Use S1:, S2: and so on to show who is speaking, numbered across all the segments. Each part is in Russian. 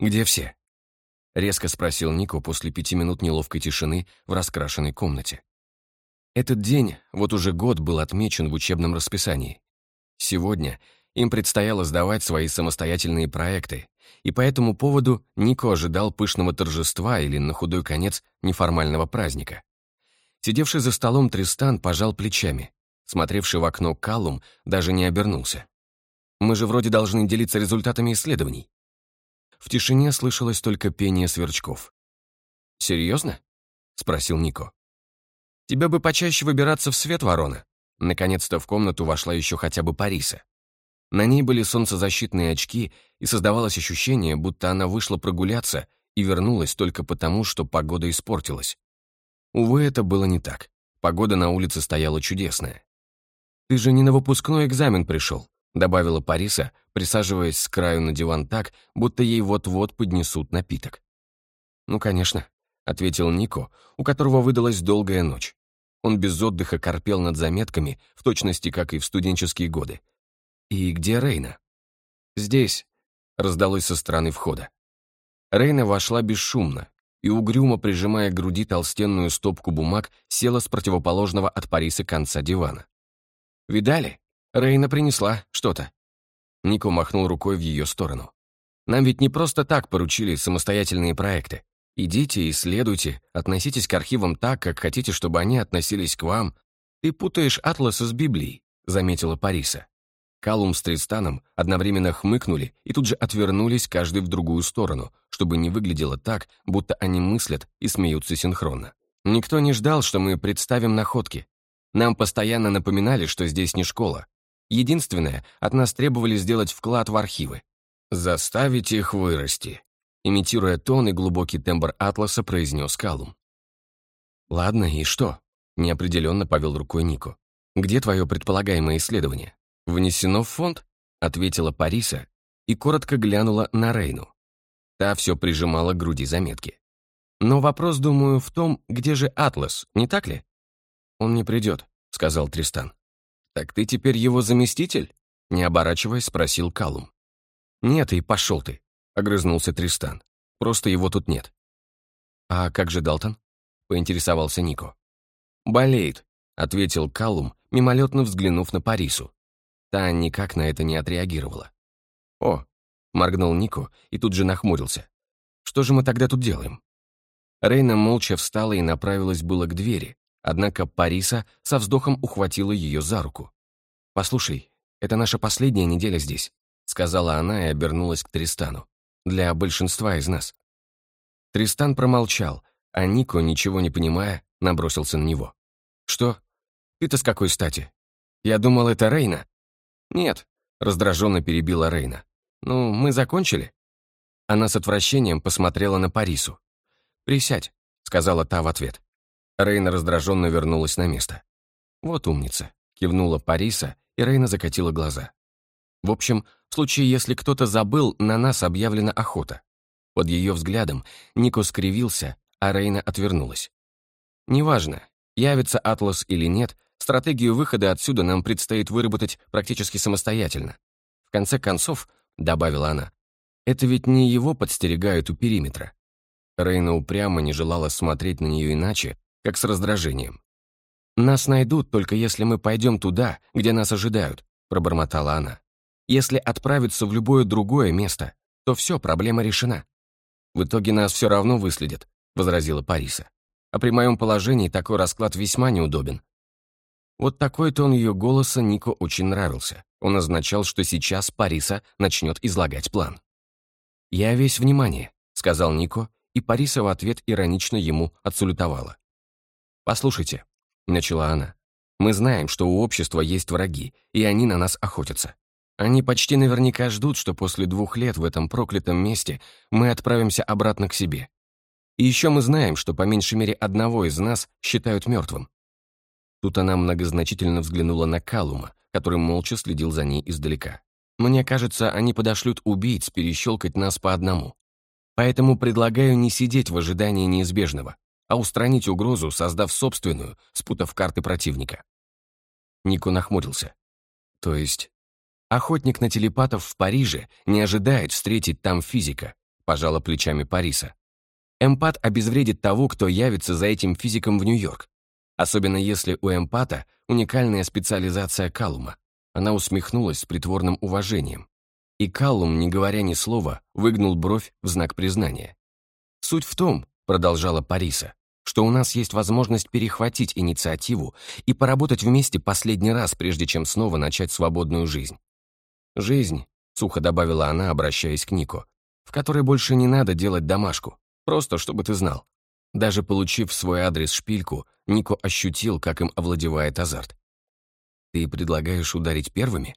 S1: Где все?» — резко спросил Нико после пяти минут неловкой тишины в раскрашенной комнате. Этот день, вот уже год, был отмечен в учебном расписании. Сегодня им предстояло сдавать свои самостоятельные проекты, и по этому поводу Нико ожидал пышного торжества или, на худой конец, неформального праздника. Сидевший за столом Тристан пожал плечами. Смотревший в окно Каллум даже не обернулся. «Мы же вроде должны делиться результатами исследований». В тишине слышалось только пение сверчков. «Серьезно?» — спросил Нико. «Тебе бы почаще выбираться в свет, ворона». Наконец-то в комнату вошла еще хотя бы Париса. На ней были солнцезащитные очки, и создавалось ощущение, будто она вышла прогуляться и вернулась только потому, что погода испортилась. Увы, это было не так. Погода на улице стояла чудесная. «Ты же не на выпускной экзамен пришел», добавила Париса, присаживаясь с краю на диван так, будто ей вот-вот поднесут напиток. «Ну, конечно», — ответил Нико, у которого выдалась долгая ночь. Он без отдыха корпел над заметками, в точности, как и в студенческие годы. «И где Рейна?» «Здесь», — раздалось со стороны входа. Рейна вошла бесшумно, и, угрюмо прижимая к груди толстенную стопку бумаг, села с противоположного от Париса конца дивана. «Видали? Рейна принесла что-то». Нико махнул рукой в ее сторону. «Нам ведь не просто так поручили самостоятельные проекты. Идите, исследуйте, относитесь к архивам так, как хотите, чтобы они относились к вам. Ты путаешь атласы с Библией», — заметила Париса. Калум с Тристаном одновременно хмыкнули и тут же отвернулись каждый в другую сторону, чтобы не выглядело так, будто они мыслят и смеются синхронно. Никто не ждал, что мы представим находки. Нам постоянно напоминали, что здесь не школа. Единственное, от нас требовали сделать вклад в архивы. «Заставить их вырасти», имитируя тон и глубокий тембр атласа, произнес Калум. «Ладно, и что?» — неопределенно повел рукой Нико. «Где твое предполагаемое исследование?» «Внесено в фонд?» — ответила Париса и коротко глянула на Рейну. Та все прижимала к груди заметки. «Но вопрос, думаю, в том, где же Атлас, не так ли?» «Он не придет», — сказал Тристан. «Так ты теперь его заместитель?» Не оборачиваясь, спросил Калум. «Нет, и пошел ты», — огрызнулся Тристан. «Просто его тут нет». «А как же Далтон?» — поинтересовался Нико. «Болеет», — ответил Калум, мимолетно взглянув на Парису. Та никак на это не отреагировала. «О!» — моргнул Нико и тут же нахмурился. «Что же мы тогда тут делаем?» Рейна молча встала и направилась было к двери, однако Париса со вздохом ухватила ее за руку. «Послушай, это наша последняя неделя здесь», — сказала она и обернулась к Тристану. «Для большинства из нас». Тристан промолчал, а Нико, ничего не понимая, набросился на него. «Что? Ты-то с какой стати? Я думал, это Рейна». «Нет», — раздраженно перебила Рейна. «Ну, мы закончили?» Она с отвращением посмотрела на Парису. «Присядь», — сказала та в ответ. Рейна раздраженно вернулась на место. «Вот умница», — кивнула Париса, и Рейна закатила глаза. «В общем, в случае, если кто-то забыл, на нас объявлена охота». Под ее взглядом Нико скривился, а Рейна отвернулась. «Неважно, явится Атлас или нет, Стратегию выхода отсюда нам предстоит выработать практически самостоятельно. В конце концов, добавила она, это ведь не его подстерегают у периметра. Рейна упрямо не желала смотреть на нее иначе, как с раздражением. «Нас найдут, только если мы пойдем туда, где нас ожидают», пробормотала она. «Если отправиться в любое другое место, то все, проблема решена». «В итоге нас все равно выследят», — возразила Париса. «А при моем положении такой расклад весьма неудобен. Вот такой тон ее голоса Нико очень нравился. Он означал, что сейчас Париса начнет излагать план. «Я весь внимание», — сказал Нико, и Париса в ответ иронично ему отсулютовала. «Послушайте», — начала она, — «мы знаем, что у общества есть враги, и они на нас охотятся. Они почти наверняка ждут, что после двух лет в этом проклятом месте мы отправимся обратно к себе. И еще мы знаем, что по меньшей мере одного из нас считают мертвым. Тут она многозначительно взглянула на Калума, который молча следил за ней издалека. «Мне кажется, они подошлют убийц перещелкать нас по одному. Поэтому предлагаю не сидеть в ожидании неизбежного, а устранить угрозу, создав собственную, спутав карты противника». Нико нахмурился. «То есть...» Охотник на телепатов в Париже не ожидает встретить там физика, пожала плечами Париса. Эмпат обезвредит того, кто явится за этим физиком в Нью-Йорк. Особенно если у эмпата уникальная специализация Калума. Она усмехнулась с притворным уважением. И Каллум, не говоря ни слова, выгнул бровь в знак признания. «Суть в том», — продолжала Париса, «что у нас есть возможность перехватить инициативу и поработать вместе последний раз, прежде чем снова начать свободную жизнь». «Жизнь», — сухо добавила она, обращаясь к Нико, «в которой больше не надо делать домашку, просто чтобы ты знал». Даже получив свой адрес шпильку, Нико ощутил, как им овладевает азарт. «Ты предлагаешь ударить первыми?»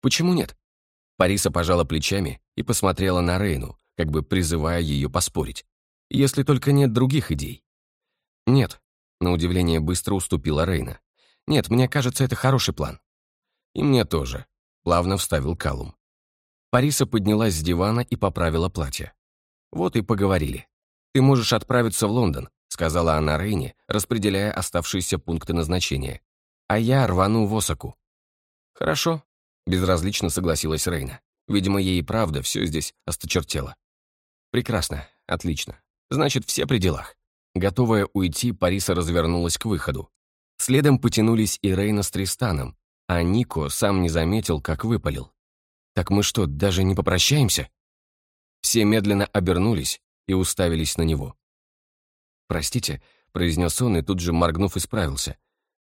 S1: «Почему нет?» Париса пожала плечами и посмотрела на Рейну, как бы призывая ее поспорить. «Если только нет других идей». «Нет», — на удивление быстро уступила Рейна. «Нет, мне кажется, это хороший план». «И мне тоже», — плавно вставил Калум. Париса поднялась с дивана и поправила платье. «Вот и поговорили. Ты можешь отправиться в Лондон», — сказала она Рейне, распределяя оставшиеся пункты назначения. «А я рвану в Осаку». «Хорошо», Безразлично согласилась Рейна. Видимо, ей и правда все здесь осточертело. Прекрасно, отлично. Значит, все при делах. Готовая уйти, Париса развернулась к выходу. Следом потянулись и Рейна с Тристаном, а Нико сам не заметил, как выпалил. «Так мы что, даже не попрощаемся?» Все медленно обернулись и уставились на него. «Простите», — произнес он и тут же, моргнув, исправился.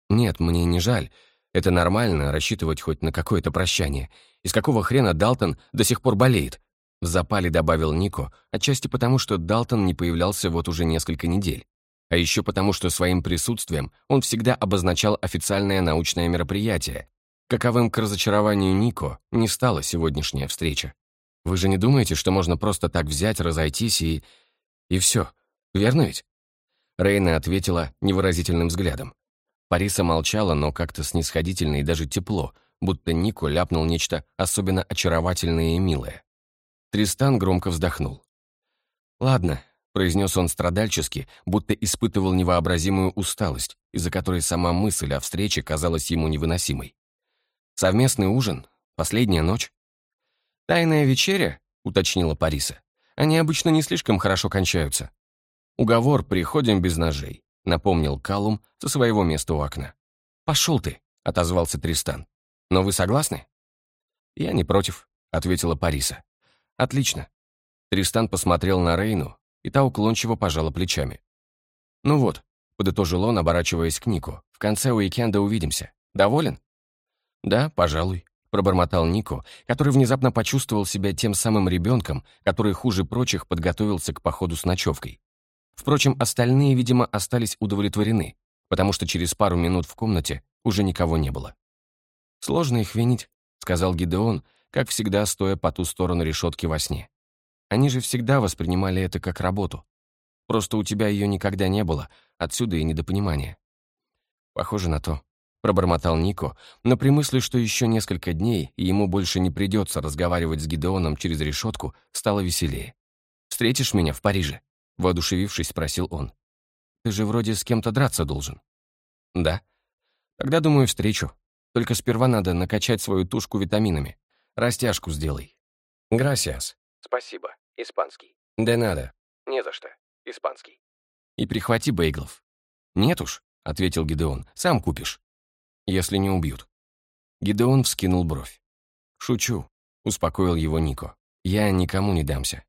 S1: «Нет, мне не жаль. Это нормально, рассчитывать хоть на какое-то прощание. Из какого хрена Далтон до сих пор болеет? В запале добавил Нико, отчасти потому, что Далтон не появлялся вот уже несколько недель. А еще потому, что своим присутствием он всегда обозначал официальное научное мероприятие. Каковым к разочарованию Нико не стала сегодняшняя встреча. Вы же не думаете, что можно просто так взять, разойтись и... И все. Верно ведь? Рейна ответила невыразительным взглядом. Париса молчала, но как-то снисходительно и даже тепло, будто Нико ляпнул нечто особенно очаровательное и милое. Тристан громко вздохнул. «Ладно», — произнес он страдальчески, будто испытывал невообразимую усталость, из-за которой сама мысль о встрече казалась ему невыносимой. «Совместный ужин? Последняя ночь?» «Тайная вечеря?» — уточнила Париса. «Они обычно не слишком хорошо кончаются. Уговор «приходим без ножей» напомнил Калум со своего места у окна. «Пошел ты», — отозвался Тристан. «Но вы согласны?» «Я не против», — ответила Париса. «Отлично». Тристан посмотрел на Рейну, и та уклончиво пожала плечами. «Ну вот», — подытожил он, оборачиваясь к Нику, «в конце уикенда увидимся. Доволен?» «Да, пожалуй», — пробормотал Нико, который внезапно почувствовал себя тем самым ребенком, который хуже прочих подготовился к походу с ночевкой. Впрочем, остальные, видимо, остались удовлетворены, потому что через пару минут в комнате уже никого не было. «Сложно их винить», — сказал Гидеон, как всегда стоя по ту сторону решетки во сне. «Они же всегда воспринимали это как работу. Просто у тебя ее никогда не было, отсюда и недопонимание». «Похоже на то», — пробормотал Нико, но при мысли, что еще несколько дней, и ему больше не придется разговаривать с Гидеоном через решетку, стало веселее. «Встретишь меня в Париже?» Воодушевившись, спросил он. «Ты же вроде с кем-то драться должен». «Да». «Тогда, думаю, встречу. Только сперва надо накачать свою тушку витаминами. Растяжку сделай». «Грасиас».
S2: «Спасибо. Испанский».
S1: «Да надо».
S2: «Не за что. Испанский».
S1: «И прихвати бейглов». «Нет уж», — ответил Гидеон, — «сам купишь». «Если не убьют». Гидеон вскинул бровь. «Шучу», — успокоил его Нико. «Я никому не дамся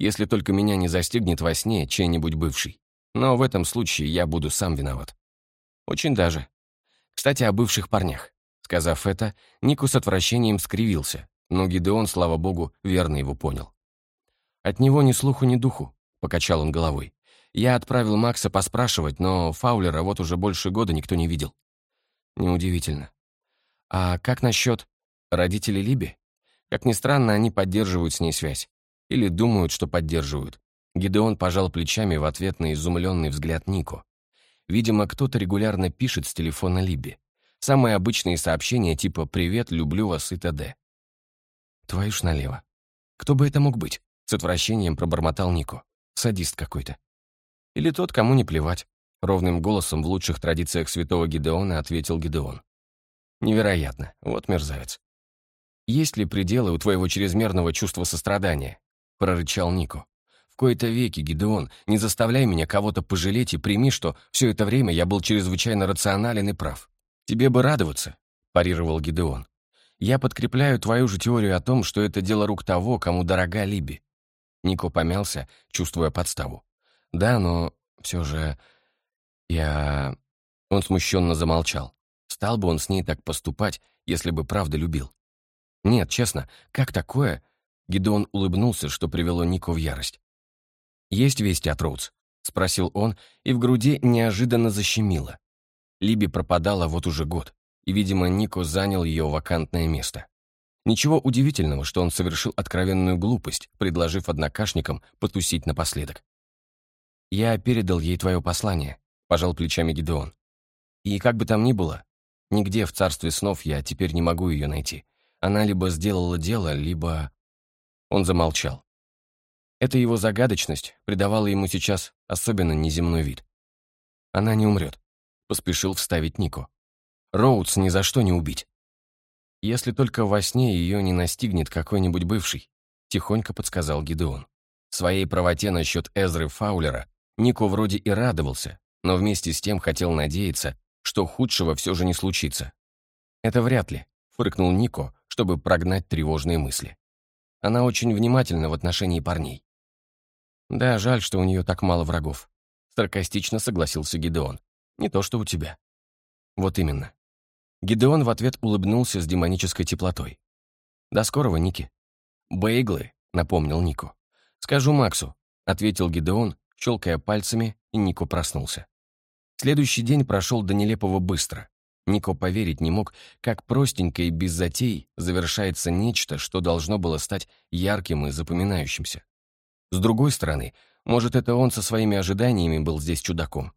S1: если только меня не застигнет во сне чей-нибудь бывший. Но в этом случае я буду сам виноват. Очень даже. Кстати, о бывших парнях. Сказав это, Нику с отвращением скривился, но Гидеон, слава богу, верно его понял. «От него ни слуху, ни духу», — покачал он головой. «Я отправил Макса поспрашивать, но Фаулера вот уже больше года никто не видел». «Неудивительно. А как насчет родителей Либи? Как ни странно, они поддерживают с ней связь. Или думают, что поддерживают. Гидеон пожал плечами в ответ на изумленный взгляд Нико. Видимо, кто-то регулярно пишет с телефона Либи. Самые обычные сообщения типа «Привет, люблю вас» и т.д. Твою ж налево. Кто бы это мог быть? С отвращением пробормотал Нико. Садист какой-то. Или тот, кому не плевать. Ровным голосом в лучших традициях святого Гидеона ответил Гидеон. Невероятно. Вот мерзавец. Есть ли пределы у твоего чрезмерного чувства сострадания? прорычал Нико. «В кои-то веки, Гидеон, не заставляй меня кого-то пожалеть и прими, что все это время я был чрезвычайно рационален и прав. Тебе бы радоваться», — парировал Гидеон. «Я подкрепляю твою же теорию о том, что это дело рук того, кому дорога Либи». Нико помялся, чувствуя подставу. «Да, но все же... я...» Он смущенно замолчал. Стал бы он с ней так поступать, если бы правда любил? Нет, честно, как такое? Гидеон улыбнулся, что привело Нико в ярость. «Есть вести от Роудс?» — спросил он, и в груди неожиданно защемило. Либи пропадала вот уже год, и, видимо, Нико занял ее вакантное место. Ничего удивительного, что он совершил откровенную глупость, предложив однокашникам потусить напоследок. «Я передал ей твое послание», — пожал плечами Гидеон. «И как бы там ни было, нигде в царстве снов я теперь не могу ее найти. Она либо сделала дело, либо...» Он замолчал. Эта его загадочность придавала ему сейчас особенно неземной вид. «Она не умрет», — поспешил вставить Нико. «Роудс ни за что не убить». «Если только во сне ее не настигнет какой-нибудь бывший», — тихонько подсказал Гидеон. Своей правоте насчет Эзры Фаулера Нико вроде и радовался, но вместе с тем хотел надеяться, что худшего все же не случится. «Это вряд ли», — фыркнул Нико, чтобы прогнать тревожные мысли. Она очень внимательна в отношении парней. Да, жаль, что у нее так мало врагов. Саркастично согласился Гидеон. Не то, что у тебя. Вот именно. Гидеон в ответ улыбнулся с демонической теплотой. «До скорого, Ники». «Бейглы», — напомнил Нико. «Скажу Максу», — ответил Гидеон, щелкая пальцами, и Нико проснулся. Следующий день прошел до нелепого быстро. Нико поверить не мог, как простенько и без затей завершается нечто, что должно было стать ярким и запоминающимся. С другой стороны, может, это он со своими ожиданиями был здесь чудаком.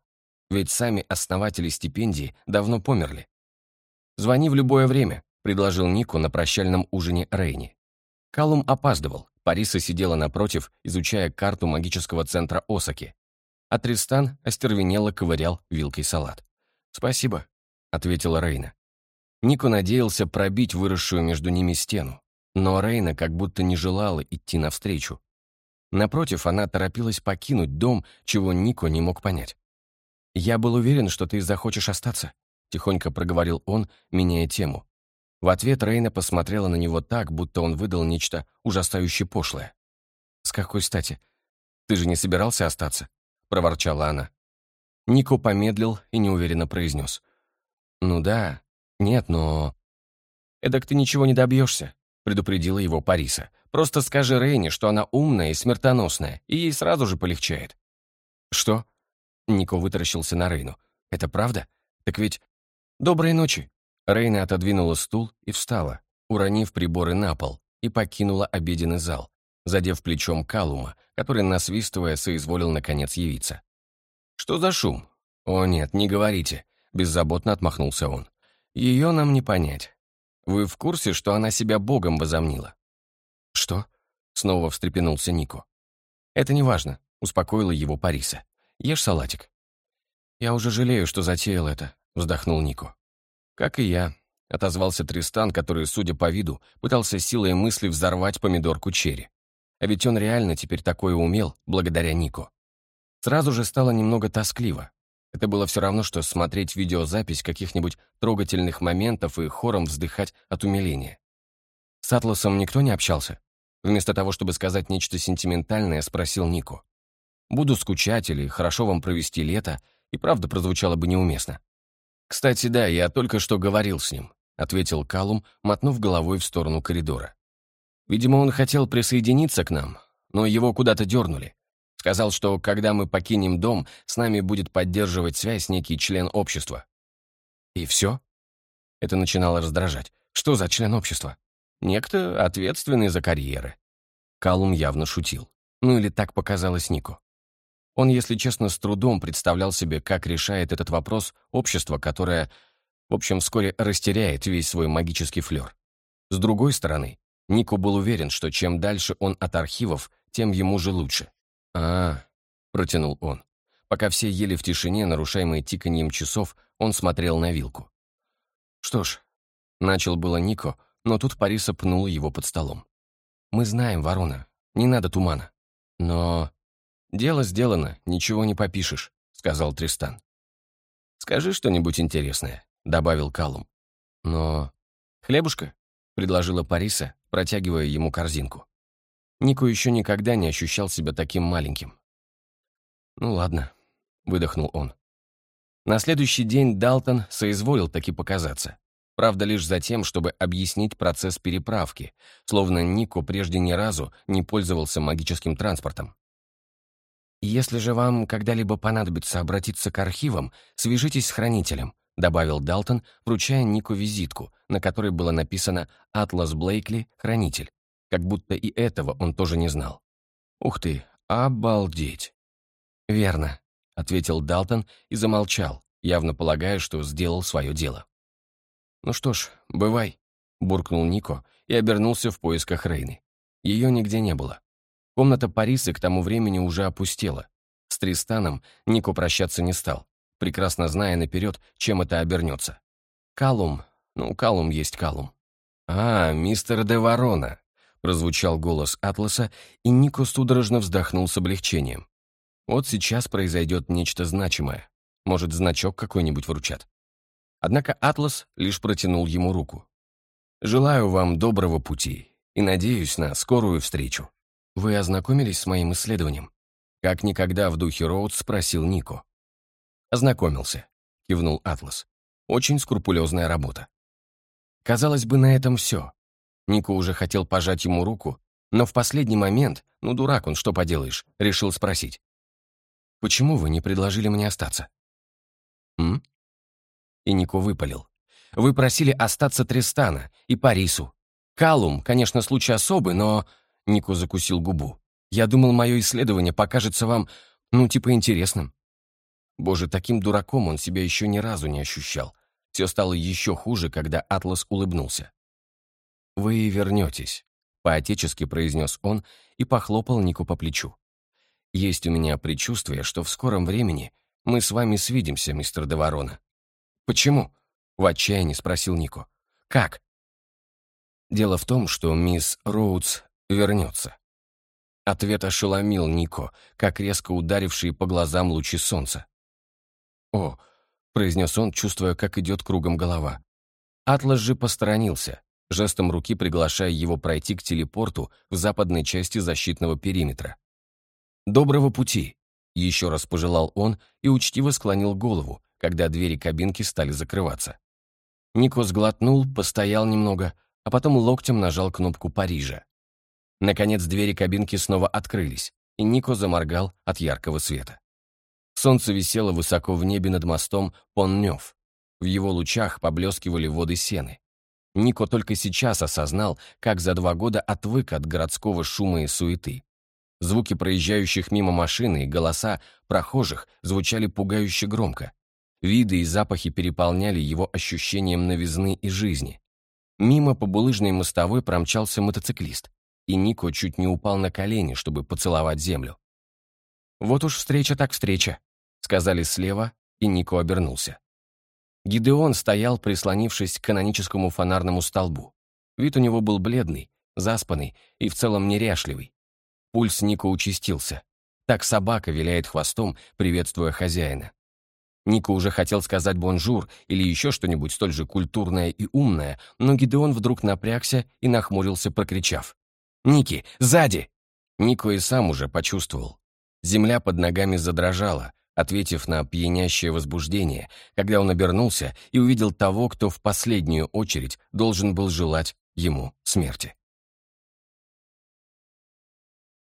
S1: Ведь сами основатели стипендии давно померли. «Звони в любое время», — предложил Нику на прощальном ужине Рейни. Калум опаздывал. Париса сидела напротив, изучая карту магического центра Осаки. А Тристан остервенело ковырял вилкой салат. «Спасибо», — ответила Рейна. Нику надеялся пробить выросшую между ними стену, но Рейна как будто не желала идти навстречу. Напротив, она торопилась покинуть дом, чего Нико не мог понять. «Я был уверен, что ты захочешь остаться», — тихонько проговорил он, меняя тему. В ответ Рейна посмотрела на него так, будто он выдал нечто ужасающе пошлое. «С какой стати? Ты же не собирался остаться?» — проворчала она. Нико помедлил и неуверенно произнес. «Ну да, нет, но...» «Эдак ты ничего не добьешься», — предупредила его Париса. Просто скажи Рейне, что она умная и смертоносная, и ей сразу же полегчает». «Что?» Нико вытаращился на Рейну. «Это правда? Так ведь...» «Доброй ночи!» Рейна отодвинула стул и встала, уронив приборы на пол, и покинула обеденный зал, задев плечом Калума, который, насвистывая, соизволил наконец явиться. «Что за шум?» «О нет, не говорите», — беззаботно отмахнулся он. «Ее нам не понять. Вы в курсе, что она себя богом возомнила?» «Что?» — снова встрепенулся Нико. «Это не важно», — успокоила его Париса. «Ешь салатик». «Я уже жалею, что затеял это», — вздохнул Нико. «Как и я», — отозвался Тристан, который, судя по виду, пытался силой мысли взорвать помидорку черри. А ведь он реально теперь такое умел, благодаря Нико. Сразу же стало немного тоскливо. Это было все равно, что смотреть видеозапись каких-нибудь трогательных моментов и хором вздыхать от умиления. С Атласом никто не общался? Вместо того, чтобы сказать нечто сентиментальное, спросил Нико. «Буду скучать или хорошо вам провести лето?» И правда прозвучало бы неуместно. «Кстати, да, я только что говорил с ним», — ответил Калум, мотнув головой в сторону коридора. «Видимо, он хотел присоединиться к нам, но его куда-то дернули. Сказал, что когда мы покинем дом, с нами будет поддерживать связь некий член общества». «И все?» Это начинало раздражать. «Что за член общества?» Некто, ответственный за карьеры. Калум явно шутил. Ну или так показалось Нику. Он, если честно, с трудом представлял себе, как решает этот вопрос общество, которое, в общем, вскоре растеряет весь свой магический флер. С другой стороны, Нику был уверен, что чем дальше он от архивов, тем ему же лучше. а, -а, -а протянул он. Пока все ели в тишине, нарушаемой тиканьем часов, он смотрел на вилку. «Что ж», — начал было Нико, но тут Париса пнула его под столом. «Мы знаем, Ворона. не надо тумана. Но дело сделано, ничего не попишешь, сказал Тристан. Скажи что-нибудь интересное, добавил Калум. Но хлебушка, предложила Париса, протягивая ему корзинку. Нико еще никогда не ощущал себя таким маленьким. «Ну ладно», — выдохнул он. На следующий день Далтон соизволил таки показаться. Правда, лишь за тем, чтобы объяснить процесс переправки, словно Нико прежде ни разу не пользовался магическим транспортом. «Если же вам когда-либо понадобится обратиться к архивам, свяжитесь с хранителем», добавил Далтон, вручая Нику визитку, на которой было написано «Атлас Блейкли, хранитель», как будто и этого он тоже не знал. «Ух ты, обалдеть!» «Верно», — ответил Далтон и замолчал, явно полагая, что сделал свое дело. «Ну что ж, бывай», — буркнул Нико и обернулся в поисках Рейны. Ее нигде не было. Комната Парисы к тому времени уже опустела. С Тристаном Нико прощаться не стал, прекрасно зная наперед, чем это обернется. «Калум, ну, Калум есть Калум». «А, мистер де Ворона», — прозвучал голос Атласа, и Нико судорожно вздохнул с облегчением. Вот сейчас произойдет нечто значимое. Может, значок какой-нибудь вручат. Однако Атлас лишь протянул ему руку. «Желаю вам доброго пути и надеюсь на скорую встречу. Вы ознакомились с моим исследованием?» Как никогда в духе Роуд спросил Нико. «Ознакомился», — кивнул Атлас. «Очень скрупулезная работа». Казалось бы, на этом все. Нико уже хотел пожать ему руку, но в последний момент, ну дурак он, что поделаешь, решил спросить. «Почему вы не предложили мне остаться?» «М?» И Нико выпалил. «Вы просили остаться Тристана и Парису. Калум, конечно, случай особый, но...» Нико закусил губу. «Я думал, мое исследование покажется вам, ну, типа, интересным». Боже, таким дураком он себя еще ни разу не ощущал. Все стало еще хуже, когда Атлас улыбнулся. «Вы вернетесь», — поотечески произнес он и похлопал Нику по плечу. «Есть у меня предчувствие, что в скором времени мы с вами свидимся, мистер Деворона. «Почему?» — в отчаянии спросил Нико. «Как?» Дело в том, что мисс Роудс вернется. Ответ ошеломил Нико, как резко ударившие по глазам лучи солнца. «О!» — произнес он, чувствуя, как идет кругом голова. Атлас же посторонился, жестом руки приглашая его пройти к телепорту в западной части защитного периметра. «Доброго пути!» — еще раз пожелал он и учтиво склонил голову, когда двери кабинки стали закрываться. Нико сглотнул, постоял немного, а потом локтем нажал кнопку Парижа. Наконец двери кабинки снова открылись, и Нико заморгал от яркого света. Солнце висело высоко в небе над мостом Поннёв. В его лучах поблескивали воды сены. Нико только сейчас осознал, как за два года отвык от городского шума и суеты. Звуки проезжающих мимо машины и голоса прохожих звучали пугающе громко. Виды и запахи переполняли его ощущением новизны и жизни. Мимо по булыжной мостовой промчался мотоциклист, и Нико чуть не упал на колени, чтобы поцеловать землю. «Вот уж встреча так встреча», — сказали слева, и Нико обернулся. Гидеон стоял, прислонившись к каноническому фонарному столбу. Вид у него был бледный, заспанный и в целом неряшливый. Пульс Нико участился. Так собака виляет хвостом, приветствуя хозяина. Нико уже хотел сказать «bonjour» или еще что-нибудь столь же культурное и умное, но Гидеон вдруг напрягся и нахмурился, прокричав. «Ники, сзади!» Нико и сам уже почувствовал. Земля под ногами задрожала, ответив на пьянящее возбуждение, когда он обернулся и увидел того, кто в последнюю очередь должен был желать ему смерти.